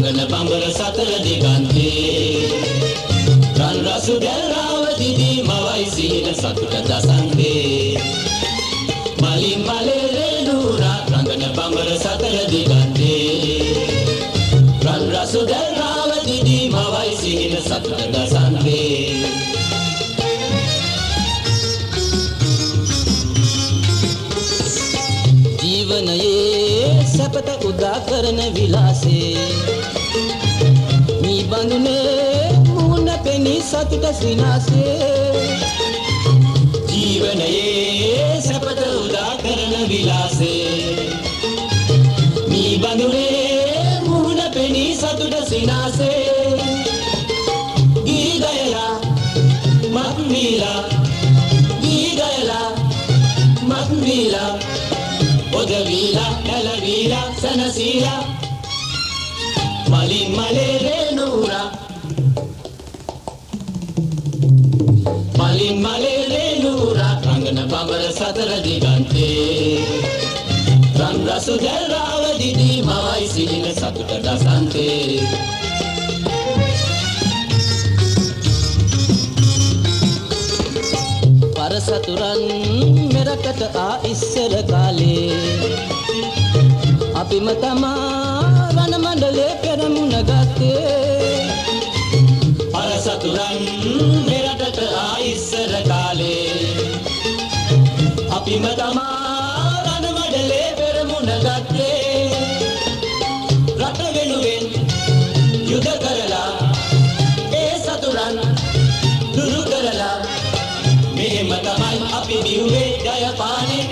රංගන බඹර සතර දිගන්තේ රන් රසු ගැල්රාව දිදී මවයි සිහින සතුට දසන්තේ මලින් මලේ රේනුරා රංගන බඹර සතර දිගන්තේ රන් රසු ගැල්රාව දිදී මවයි සිහින සතුට දසන්තේ සැපත උදා කරන විලාසේ. මී බඳුනේ මුහුණ පෙනී සතුට සිනාසේ ජීවනයේ සැපත උදා කරන විලාසේ. මී බඳුනේ මුහුණ පෙනී සතුට සිනාසේ ගී ගයලා මත් වීලා ගී ගයලා මත් වීලා ඔද වීලා කැල වීලා සනසීලා මලින් මලේ රේනුරා මලින් මලේ රේනුරා රංගන බඹර සතර දිගන්තේ රන් රසු දැල්රාව දිදී මවයි සිහින සතුට දසන්තේ පරසතුරන් මෙරකට ආ ඉස්සර කාලේ. අපිම තමා රණ මණ්ඩලේ පෙරමුණ ගත්තේ. අපි දිව්වේ ජයපානේ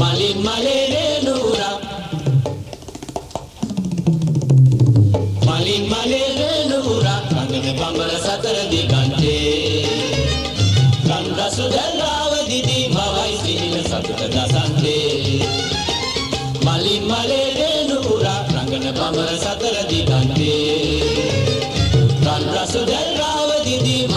මලින් මලේ වේනුරා මලින් මලේ වේනුරා කඳන බඹර සතර දිගන්තේ. කන්දසු දැල්ලාව දිදී මවයි සිහින සතුට දසන්තේ. මලින් මලේ වේනුරා රංගන බඹර සතර දිගන්තේ. කන්දසු දැල්ලාව දිදී